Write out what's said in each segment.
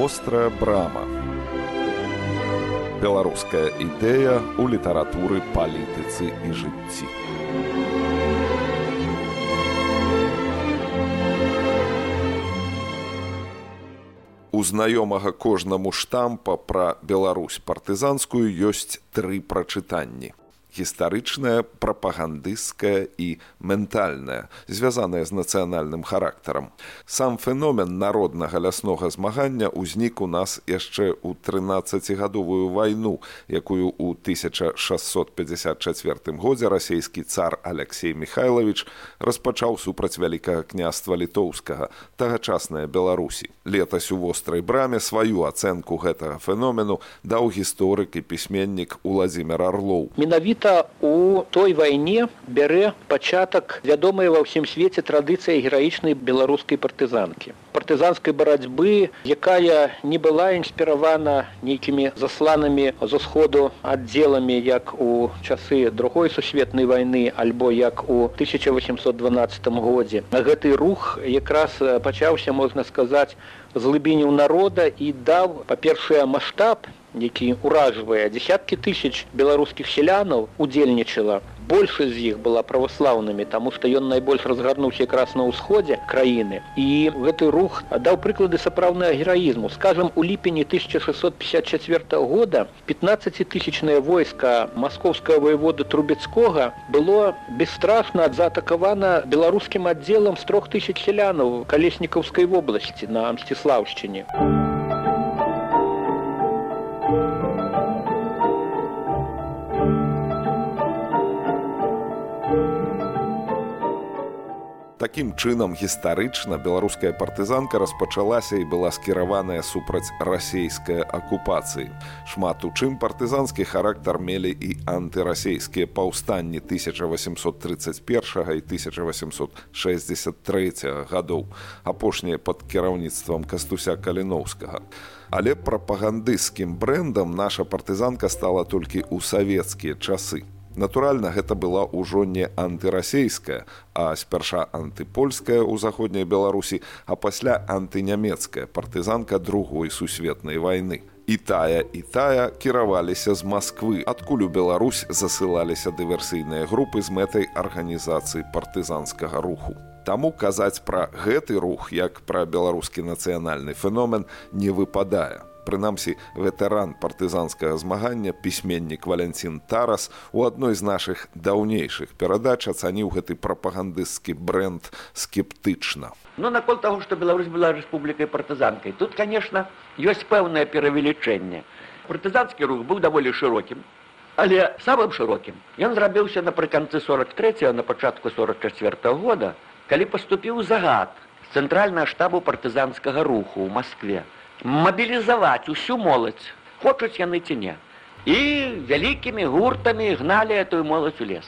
вострая брама. Беларуская ідэя ў літаратуры палітыцы і жыцці. У знаёмага кожнаму штампа пра Беларусь партызанскую ёсць тры прачытанні гістарычная прапагандысцкая і ментальная звязаная з нацыянальным характарам. Сам феномен народнага ляснога змагання ўзнік у нас яшчэ ў тринаццацігадовую вайну якую у 1654 годзе расійскі цар алексей михайлович распачаў супраць вялікага княства літоўскага тагачасная беларусі. Летась у вострай браме сваю ацэнку гэтага феномену даў гісторык і пісьменнік уладзімир орлоў менавіта менавіта у той вайне бярэ пачатак вядомая ва ўсім свеце традыцыя гераічнай беларускай партызанкі. Партызанскай барацьбы якая не была інспіравана нейкімі засланамі з усходу аддзеламі як у часы другой сусветнай вайны альбо як у 1812 годзе. Гэты рух якраз пачаўся можна сказаць з глыбіняў народа і даў па-першае маштаб які ўражвае десяткі тысяч беларускіх сялянаў удзельнічала. Большасць з іх была праваслаўнымі таму што ён найбольш разгарнуўся якраз на ўсходзе краіны. І гэты рух даў прыклады сапраўднага гераізму. Скажем у ліпені 1654 года 15 тысячное войска маскоўскага воевода трубецкога было бесстрашна заатакавана беларускім аддзелам з трох тысяч сялянаў калеснікаўскай вобласці на мсціслаўшчыне. у Такім чынам гістарычна беларуская партызанка распачалася і была скіраваная супраць расійскай акупацыі. Шмат у чым партызанскі характар мелі і антырасійскія паўстанні 1831 і 1863 гадоў, апошнія пад кіраўніцтвам кастуся каліноўскага. Але прапагандысцкім брэндам наша партызанка стала толькі ў савецкія часы. Натуральна, гэта была ўжо не антырасійская, а спярша антыпольская ў заходняй Беларусі, а пасля антынямецкая партызанка другой сусветнай вайны. І тая і тая кіраваліся з Масквы, адкуль у Беларусь засылаліся дыверсійныя групы з мэтай арганізацыі партызанскага руху. Таму казаць пра гэты рух, як пра беларускі нацыянальны феномен не выпадае прынамсі ветэран партызанскага змагання пісьменнік валянцін тарас у адной з нашых даўнейшых перадач ацаніў гэты прапагандысцкі бренд скептычна. Ну наконт таго што Беларусь была рэспублікай партызанкай тут конечно ёсць пэўнае перавелічэнне. Партызанскі рух быў даволі шырокім але самым шырокім. Ён зрабіўся напрыканцы 43 на пачатку 44 -го года калі паступіў загад цэнтральнага штабу партызанскага руху ў москве мабілізаваць усю моладзь хочуць яны ці не і вялікімі гуртамі гналі этую моладзь у лес.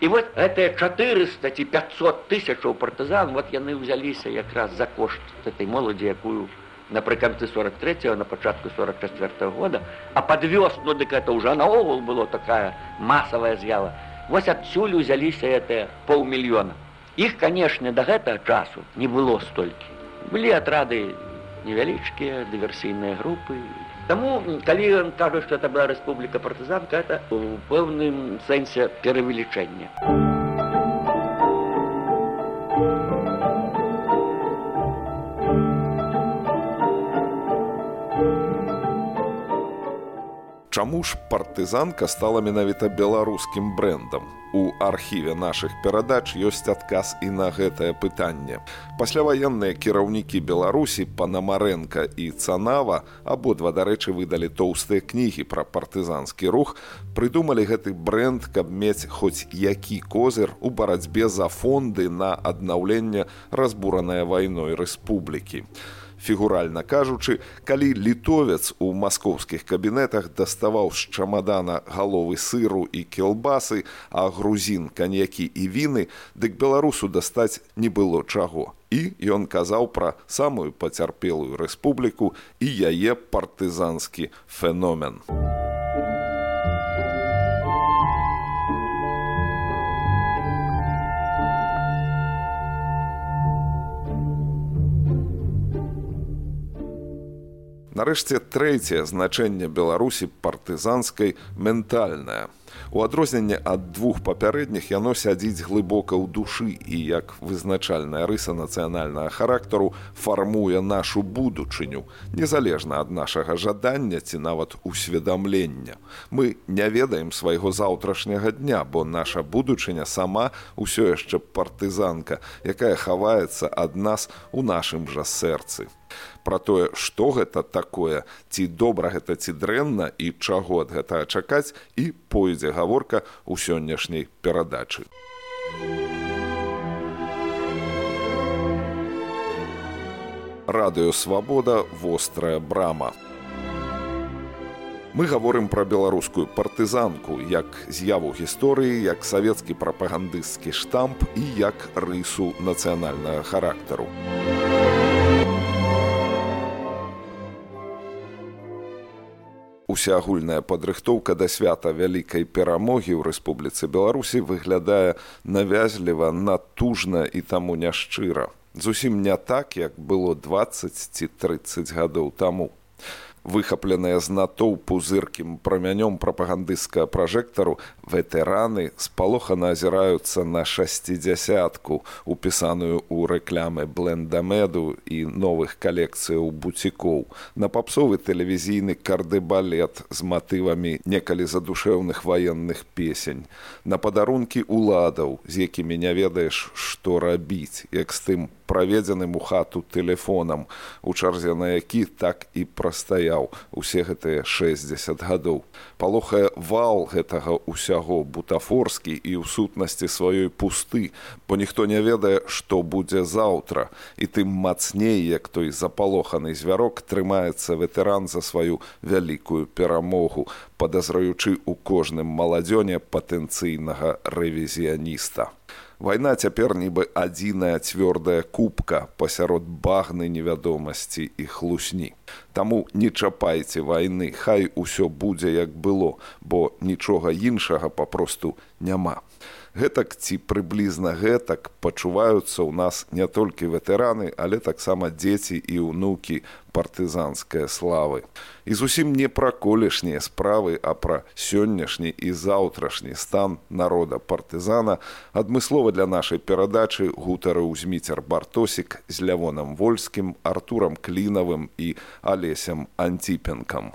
І вот гэтыя 400 ці 500 тысячаў партызан вот яны ўзяліся якраз за кошт этой моладзі якую напрыканцы 43 на пачатку 44 -го года а под вёсну дык это ўжо наогул было такая масавая з'ява. Вось адсюль узяліся это паўмільёна іх канешне да гэтага часу не было столькі былі атрады невялічкія дыверсійныя групы. Таму калі ён кажа, што это была рэспубліка партызанка, это у пэўным сэнсе перавелічэння. Чаму ж партызанка стала менавіта беларускім брэндам? У архіве нашых перадач ёсць адказ і на гэтае пытанне. Пасляваенныя кіраўнікі Беларусі Панамарэнка і Цанава абодва, дарэчы, выдалі тоўстыя кнігі пра партызанскі рух, прыдумалі гэты бренд, каб мець хоць які козыр у барацьбе за фонды на аднаўленне разбуранай вайной рэспублікі фігуральна кажучы, калі літовец у маскоўскіх кабінетах даставаў з чамадана галовы сыру і кілбасы, а грузін каньякі і віны, дык беларусу дастаць не было чаго. І ён казаў пра самую пацярпелую рэспубліку і яе партызанскі феномен. Нарэшце трэцяе значэнне беларусі партызанскай ментальнае У адрозненне ад двух папярэдніх яно сядзіць глыбока ў душы і як вызначальная рыса нацыянальнага характару фармуе нашу будучыню, незалежна ад нашага жадання ці нават усведамлення. Мы не ведаем свайго заўтрашняга дня, бо наша будучыня сама ўсё яшчэ партызанка, якая хаваецца ад нас у нашым жа сэрцы пра тое што гэта такое ці добра гэта ці дрэнна і чаго ад гэтага чакаць і пойдзе гаворка ў сённяшняй перадачы радыёвабода вострая брама Мы гаворым пра беларускую партызанку як з'яву гісторыі як савецкі прапагандысцкі штамп і як рысу нацыянальнага характару. Усеагульная падрыхтоўка да свята вялікай перамогі ў Рэспубліцы Беларусі выглядае навязліва натужна і таму няшчыра. Зусім не так, як было 20 ці 30 гадоў таму выхапленыя з натоўпу зыркім прамянём прапагандысцкага пражэктару ветэраны спалохана азіраюцца на шасцідзясятку упісаную ў рэклямы блендамеду і новых калекцыяў буцікоў на папсовы тэлевізійны кардыбалет з матывамі некалі задушэўных ваенных песень. На падарункі уладаў з якімі не ведаеш што рабіць як з тым праведзеным у хату тэлефонам. У чарзе на які так і прастаяў усе гэтыя 60 гадоў. Палохае вал гэтага ўсяго бутафорскі і ў сутнасці сваёй пусты бо ніхто не ведае што будзе заўтра. І тым мацней як той запалоханы звярок трымаецца ветэран за сваю вялікую перамогу падазраючы ў кожным маладзёне патэнцыйнага рэвізіяніста Вайна цяпер нібы адзіная цвёрдая кубка пасярод багны невядомасці і хлусні. Таму не чапайце вайны, хай усё будзе як было, бо нічога іншага папросту няма гэтак ці прыблізна гэтак пачуваюцца ў нас не толькі ветэраны, але таксама дзеці і ўнукі партызанскай славы. І зусім не пра колішнія справы, а пра сённяшні і заўтрашні стан народа партызана адмыслова для нашай перадачы гутары ўзміцер бартосік з лявонам вольскім, артурам клінавым і алесем антипенкам.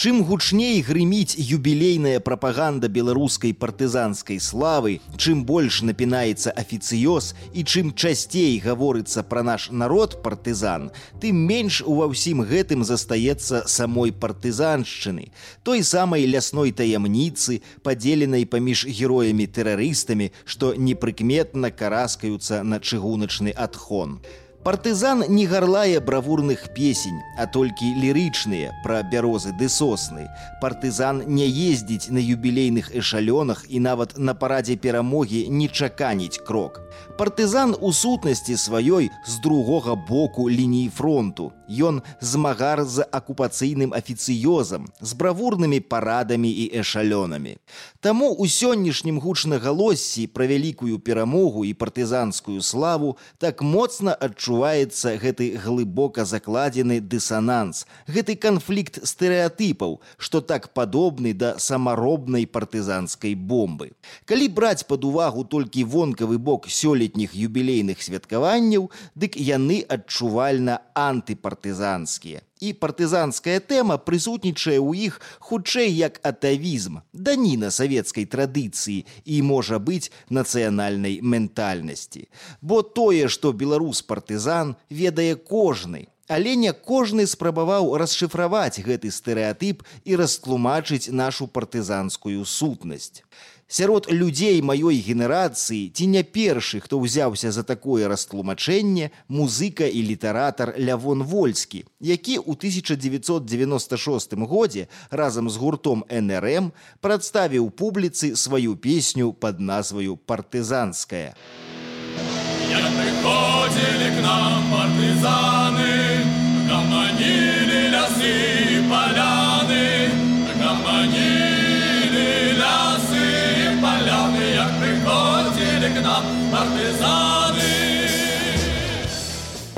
Чым гучней грыміць юбілейная прапаганда беларускай партызанскай славы, чым больш напінаецца афіцыёз і чым часцей гаворыцца пра наш народ партызан, тым менш ува ўсім гэтым застаецца самой партызаншчыны, той самай лясной таямніцы, падзеленай паміж героямі тэрарыстамі, што непрыкметна караскаюцца на чыгуначны адхон. Партызан не гарлае бравурных песень, а толькі лірычныя пра бярозы ды сосны. Партызан не ездзіць на юбілейных эшалёнах і нават на парадзе перамогі не чаканіць крок. Партызан у сутнасці сваёй з другога боку лініі фронту. Ён змагар з акупацыйным афіцыёзам, з бравурнымі парадамі і эшалёнамі. Таму ў сённяшнім гучнагалоссі пра вялікую перамогу і партызанскую славу так моцна адчу адчуваецца гэты глыбока закладзены дысананс, гэты канфлікт стэеатыпаў, што так падобны да самаробнай партызанскай бомбы. Калі браць пад увагу толькі вонкавы бок сёлетніх юбілейных святкаванняў, дык яны адчувальна антыпартызанскія і партызанская тэма прысутнічае ў іх хутчэй як атавізм, даніна савецкай традыцыі і можа быць нацыянальнай ментальнасці. Бо тое, што беларус партызан ведае кожны, Але не кожны спрабаваў расшыфраваць гэты стэеатып і растлумачыць нашу партызанскую сутнасць. Сярод людзей маёй генерацыі ці не першы, хто ўзяўся за такое растлумачэнне музыка і літаратар Лявон Вольскі, які ў 1996 годзе разам з гуртом НРМ прадставіў публіцы сваю песню пад назваю партызанская. Як прыходзілі к нам партызаны, гаманілі лясы паляны, гаманілі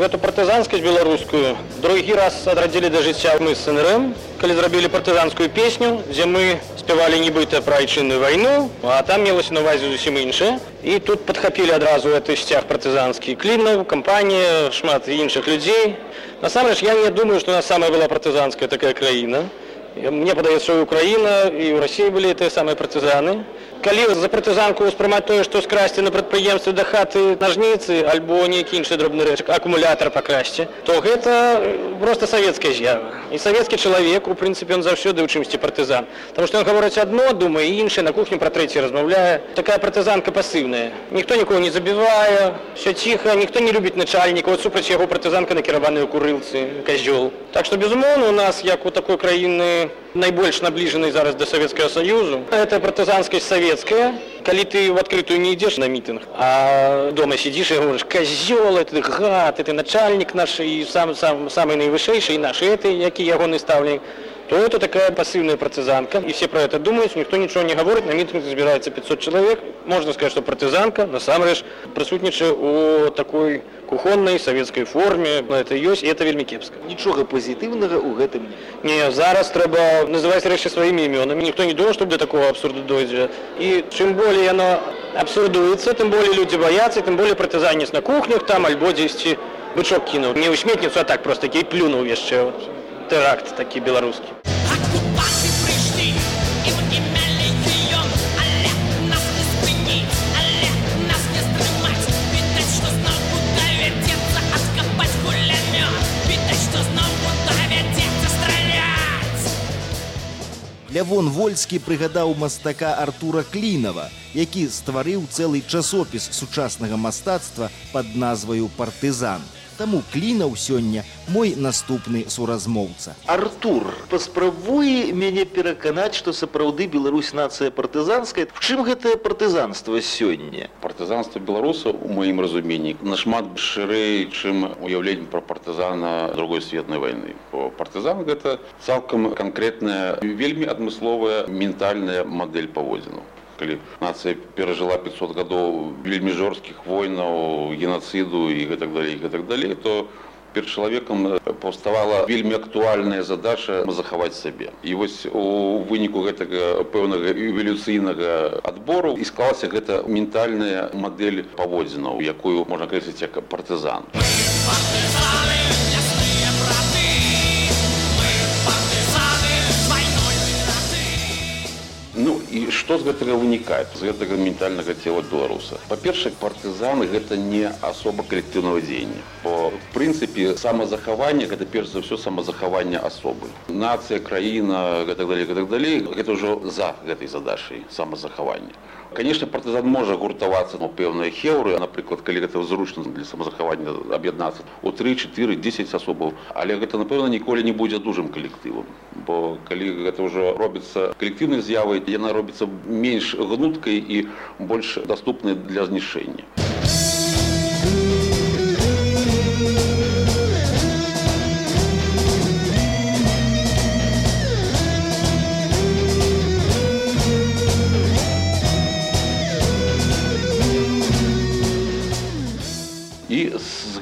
Эту партызанскасць беларускую другі раз адрадзілі да жыцця мы з СНРМ, калі зрабілі партызанскую песню, дзе мы спявалі нібыта пра айчынную вайну, а там мелася на увазе зусім іншае. І тут падхапілі адразу гэты сцяг партызанскі клінаў, кампанія, шмат іншых людзей. Насамрэч я не думаю, што у нас самая была партызанская такая краіна. Мне падаецца, што і Украіна і ў рассіі былі тыя самыя партызаны калі за партызанку ўспрымаць тое што скрасці на прадпрыемстве да хаты нажніцы альбо нейкі іншы дробны рэч акумулятор пакрасці то гэта просто савецкая з'ява. І савецкі чалавек у прынцыпе он заўсёды ў чымсьці партызан Таму што ён гаворыць адно думае іншы на кухню пра трэці размаўляе такая партызанка пасыўная ніхто нікого не забівае все ціха ніхто не любіць начальніка вот супраць яго партызанка накіраваную курылцы казёл так што безумоўна у нас як у такой краіны найбольш набліжаны зараз да савецкага саюзу это партызанскасць савецкая калі ты в адкрытую не ідзеш на мітынг а дома сидзіш і говориш казёл ты гад ты начальнік наш і сам сам самый найвышэйшы і наш это які ягоны стаўнік то это такая пасыўная партызанка і все про это думаюць ніхто нічого не гаворыць на мітынг збіраецца 500 чалавек можна сказать что партызанка насамрэч прысутнічае у такой кухоннай савецкай форме это ёсць это вельмі кепска. Нічога пазітыўнага ў гэтым не зараз трэба называць рэчы сваімі імёнамі ніхто не думаў чтобы да такого абсурду дойдзе і чым болей яно абсурдуецца тым болей людзі баяцца тым болей партызанец на кухнях там альбо дзесьці бычок кінуў не усметніцу а так просто такі плюнуў яшчэ вот тэракт такі беларускі. Лявон Вольскі прыгадаў мастака Артура Клінава, які стварыў цэлы часопіс сучаснага мастацтва пад назваю партызан. Таму клінаў сёння мой наступны суразмоўца. Артур паспрабуе мяне пераканаць, што сапраўды Беларусь нацыя партызанская. В чым гэтае партызанства сёння? Партызанства беларуса у маім разуменні нашмат шырэй, чым уяўленне пра партызана другой светнай вайны. партызан гэта цалкам канкрэтная вельмі адмысловая ментальная мадэль паводзіну калі нацыя перажыла 500 гадоў вельмі жорсткіх войнаў геноциду і гэтак далей гэтак далей то перед чалавекам паўставала вельмі актуальная задача захаваць сябе і вось у выніку гэтага пэўнага эвалюцыйнага адбору і склалася гэта ментальная мадэль паводзінаў якую можна крэсіць як партызан. Ну і што з гэтага вынікае? З гэтага ментальнага цела беларуса. Па-першае партызаны гэта не асоба калектыўнага дзеяння. По прынцыпе самазахаванне гэта перш за ўсё самазахаванне асобы. Нацыя краіна гэтак далей гэтак далей гэта ўжо за гэтай задачай самазахавання конечно партызан можа гуртавацца на пэўныя хеўры напрыклад калі гэта зручна для самазахавання аб'яднацца у 34 10 асобаў але гэта напэўна ніколі не будзе дужым калектывам бо калі гэта ўжо робіцца калектыўнай з'явай яна робіцца менш гнуткай і больш даступнай для знішэння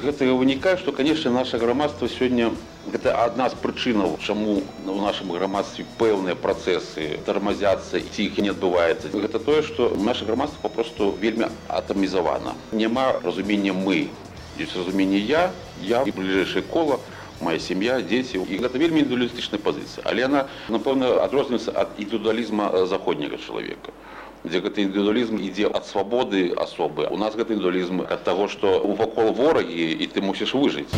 гэтага вынікае што канешне наше грамадства сёння гэта адна з прычынаў чаму у нашым грамадстве пэўныя працэсы тармазяцца ці іх не адбываецца. Гэта тое што наше грамадства папросту вельмі атамізавана. Няма разумення мы ёсць разуменне я я і бліжэйшае кола моя сям'я дзеці. І гэта вельмі індуалістычная пазіцыя. Але яна напэўна адрозніваецца ад індывідуалізма заходняга чалавека дзе гэты індывідуалізм ідзе ад свабоды асобы у нас гэты індуалізм ад таго што ўвакол ворагі і ты мусіш выжыць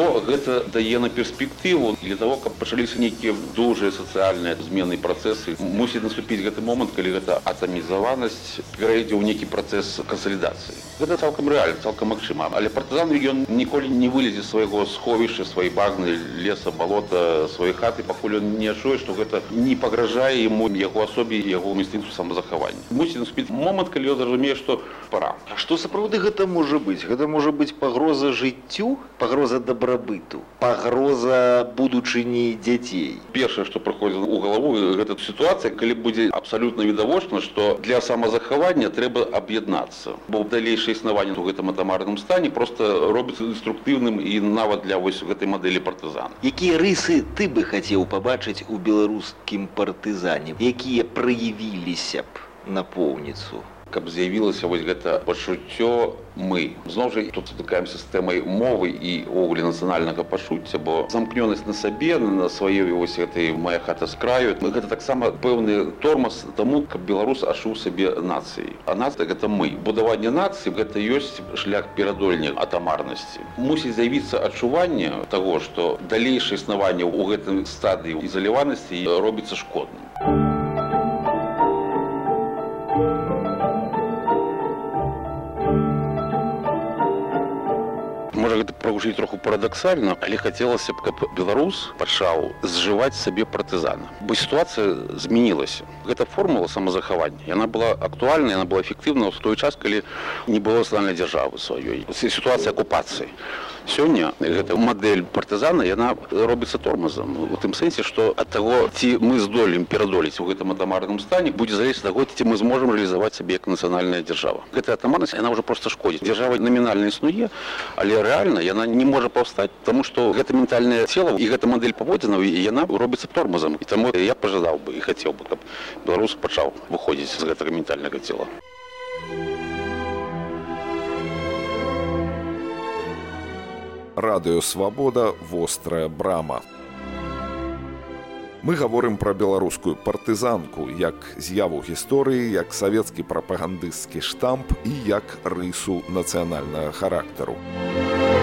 што гэта дае на перспектыву для того каб пачаліся нейкія дужыя сацыяльныя змены працэсы мусіць наступіць гэты момант калі гэта атамізаванасць перайдзе ў нейкі працэс кансалідацыі гэта цалкам рэальна цалкам магчыма але партызан ён ніколі не вылезе свайго сховішча свае багны леса балота свае хаты пакуль ён не адчуе што гэта не пагражае яму яго асобе яго інстынкту самазахавання мусіць наступіць момант калі ён зразумее што пора. А што сапраўды гэта можа быць гэта можа быць пагроза жыццю пагроза добра дабрабыту пагроза будучыні дзяцей. Першае што праходзіла ў галаву гэта сітуацыя калі будзе абсалютна відавочна што для самазахавання трэба аб'яднацца. Бо далейшае існаванне у гэтым атамарным стане просто робіцца деструктыўным і нават для вось гэтай мадэлі партызан. Якія рысы ты бы хацеў пабачыць у беларускім партызане? Якія праявіліся б напоўніцу каб з'явілася вось гэта пачуццё мы. Зноў жа тут сутыкаемся з тэмай мовы і ўвогуле нацыянальнага пачуцця бо замкнёнасць на сабе на сваёй вось гэтай мая хата з краю мы гэта таксама пэўны тормоз таму каб беларус ашуў сабе нацыі а нас гэта мы. Будаванне нацыі гэта ёсць шлях перадольня атамарнасці мусіць з'явіцца адчуванне таго што далейшае існаванне ў гэтым стадыі ізаляванасці робіцца шкодным прагучыць троху парадаксальна але хацелася б каб беларус пачаў зжываць сабе партызана бо сітуацыя змянілася гэта формула самазахавання яна была актуальна яна была эфектыўна ў той час калі не было сацыяльнай дзяржавы сваёй сітуацыі акупацыі сёння гэта мадэль партызана яна робіцца тормозам у тым сэнсе што ад таго ці мы здолем перадолець у гэтым атамарным стане будзе залез таго ці мы зможам рэалізаваць сабе як нацыянальная дзяржава. Гэтая атамарнасць яна ўжо просто шкодзіць. Дзяржава намінальна існуе але рэальна яна не можа паўстаць тому што гэта ментальнае цела і гэта мадэль паводзінаў яна робіцца тормозам і таму я пажадаў бы і хацеў бы каб беларус пачаў выходзіць з гэтага ментальнага цела радыё свабода вострая брама. Мы гаворым пра беларускую партызанку як з'яву гісторыі як савецкі прапагандысцкі штамп і як рысу нацыянальнага характару. у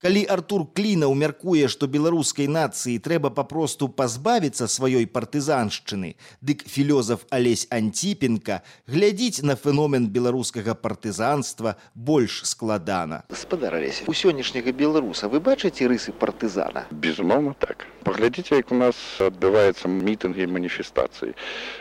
Калі Артур Клінаў мяркуе, што беларускай нацыі трэба папросту пазбавіцца сваёй партызаншчыны, дык філёзаф Алесь Анціпенка глядзіць на феномен беларускага партызанства больш складана. Спадараліся у сённяшняга беларуса вы бачыце рысы партызана. Безумоўна так. Паглядзіце, як у нас адбываецца мітынгі маніфестацыі.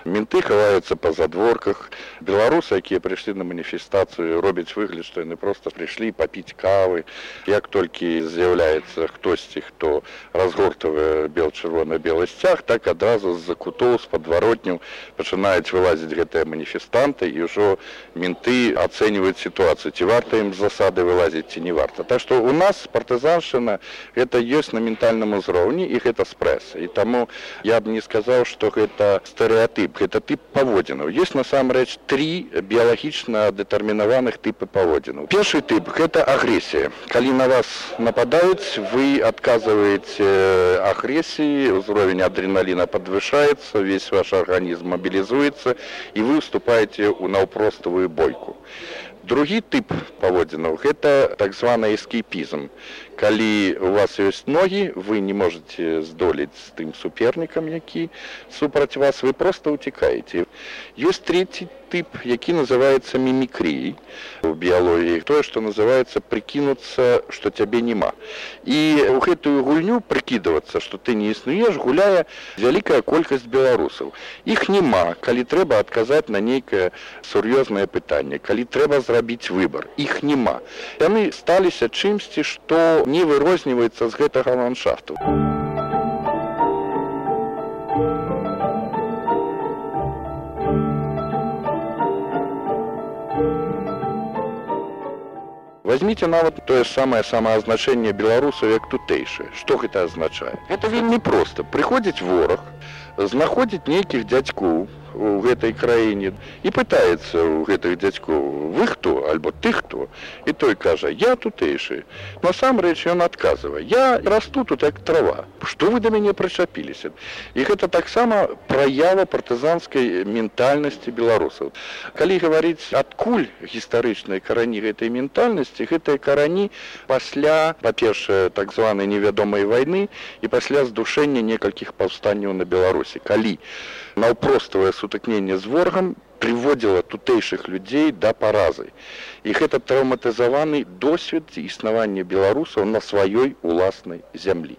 Менты хаваюцца па задворках. Беларусы, якія прыйшлі на маніфестацыю, робяць выгляд, што яны проста прыйшлі папіць кавы. Як толькі з'яўляецца хтосьці хто разгортавае бел-чырвоны белы сцяг так адразу з-за кутоў з падваротняў пачынаюць вылазіць гэтыя маніфестанты і ўжо менты ацэньваюць сітуацыю ці варта ім засады вылазіць ці не варта так што у нас партызаншчына гэта ёсць на ментальным узроўні і спрэса і таму я б не сказаў што гэта стэеатып гэта тып паводзінаў есть насамрэч тры біялагічна дэтэрмінаваных тыпы паводзінаў першы тып гэта агрэсія калі на вас нападаюць вы адказваеце агрэсіі ўзровень адреналіна падвышаецца увесь ваш арганізм мабілізуецца і вы уступаеце ў наўпроставую бойку другі тып паводзінаў гэта так званы эскейпізм калі у вас ёсць ногі вы не можете здолець з тым супернікам які супраць вас вы просто уцікаеце ёсць третий тып які называется мімікрій у біялогіі тое што называется прыкінуцца што цябе няма і у гэтую гульню прыкідвацца што ты не існуеш гуляе вялікая колькасць беларусаў іх няма калі трэба адказаць на нейкае сур'ёзнае пытанне калі трэба зрабіць выбор. Іх няма яны сталіся чымсьці што не вырозніваецца з гэтага ландшафту. Возьмите нават тое самае самаазначэнне беларусаў як тутэйшае. Што гэта азначае? Это вельмі проста. Прыходзіць вораг, знаходзіць нейкіх дзядзькоў, у гэтай краіне і пытаецца ў гэтых дзядзькоў вы хто альбо ты хто і той кажа я тутэйшы насамрэч ён адказвае я расту тут як трава што вы да мяне прычапіліся і гэта таксама праява партызанскай ментальнасці беларусаў калі гаварыць адкуль гістарычнай карані гэтай ментальнасці гэтыя карані пасля па-першае так званай невядомай вайны і пасля здушэння некалькіх паўстанняў на беларусі калі наўпроставае сутыкненне з воргам прыводзіла тутэйшых людзей да паразы. І гэта траўматызаваны досвед існавання беларусаў на сваёй уласнай зямлі.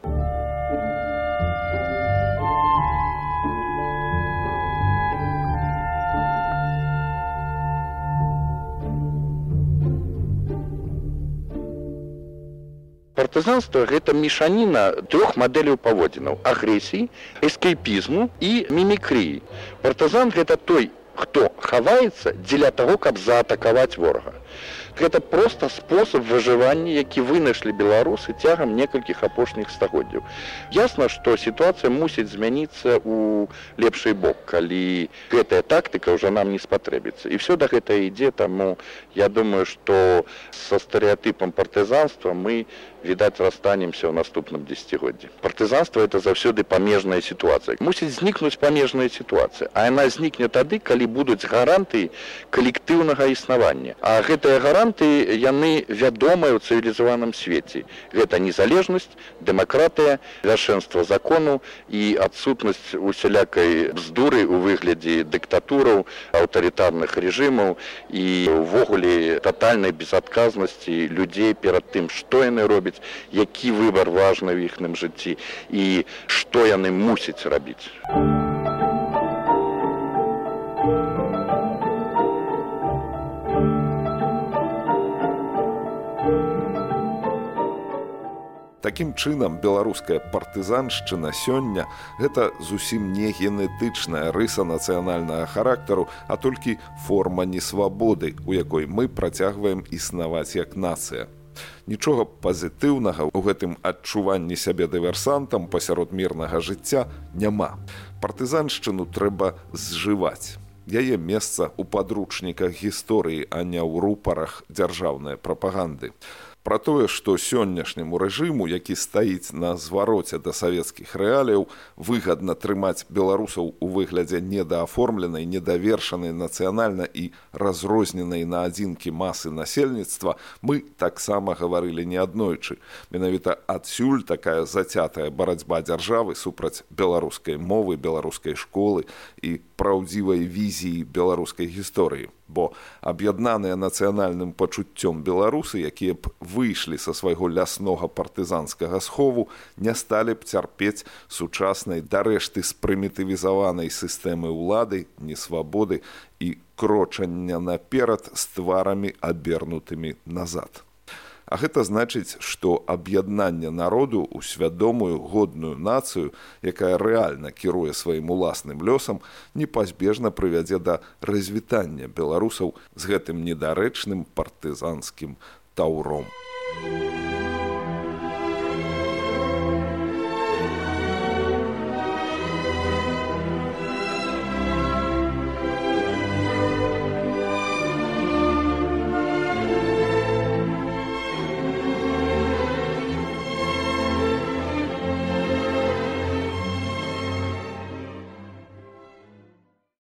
Партызанства гэта мешаніна трох мадэляў паводзінаў агрэсіі эскейпізму і мімікрыі партызан гэта той хто хаваецца дзеля таго каб заатакаваць ворага гэта просто спосаб выжывання які вынайшлі беларусы цягам некалькіх апошніх стагоддзяў. Ясна што сітуацыя мусіць змяніцца у лепшый бок калі гэтая тактыка ўжо нам не спатрэбіцца. І все да гэта ідзе таму я думаю што со стэеатыпам партызанства мы відаць расстанемся ў наступным десятгоддзі партызанства это заўсёды памежная сітуацыя мусіць знікнуць памежная сітуацыя а яна знікне тады калі будуць гаранты калектыўнага існавання. А гэтыя гаранты гаранты яны вядомыя ў цывілізаваным свеце. Гэта незалежнасць дэмакратыя вяршэнства закону і адсутнасць усялякай бздуры у выглядзе дыктатураў аўтарытарных рэжымаў і ўвогуле тотальнай безадказнасці людзей перад тым што яны робяць які выбар важны ў іхным жыцці і што яны мусяць рабіць. Такім чынам беларуская партызаншчына сёння гэта зусім не генетычная рыса нацыянальнага характару, а толькі форма несвабоды, у якой мы працягваем існаваць як нацыя. Нічога пазітыўнага ў гэтым адчуванні сябе дыверсантам пасярод мірнага жыцця няма. Партызаншчыну трэба зжываць. Яе месца ў падручніках гісторыі, а не ў рупарах дзяржаўнай прапаганды. Пра тое, што сённяшняму рэжыму, які стаіць на звароце да савецкіх рэаліяў, выгадна трымаць беларусаў у выглядзе недааформленай, недавершанай нацыянальна і разрозненай на адзінкі масы насельніцтва, мы таксама гаварылі неаднойчы. Менавіта адсюль такая зацятая барацьба дзяржавы супраць беларускай мовы, беларускай школы і праўдзівай візіі беларускай гісторыі бо аб'яднаныя нацыянальным пачуццём беларусы якія б выйшлі са свайго ляснога партызанскага схову не сталі б цярпець сучаснай дарэшты спрымітывізаванай сістэмы ўлады несвабоды і крочання наперад з тварамі абернутымі назад А гэта значыць, што аб'яднанне народу ў свядомую годную нацыю, якая рэальна кіруе сваім уласным лёсам, непазбежна прывядзе да развітання беларусаў з гэтым недарэчным партызанскім таўром. Thank you.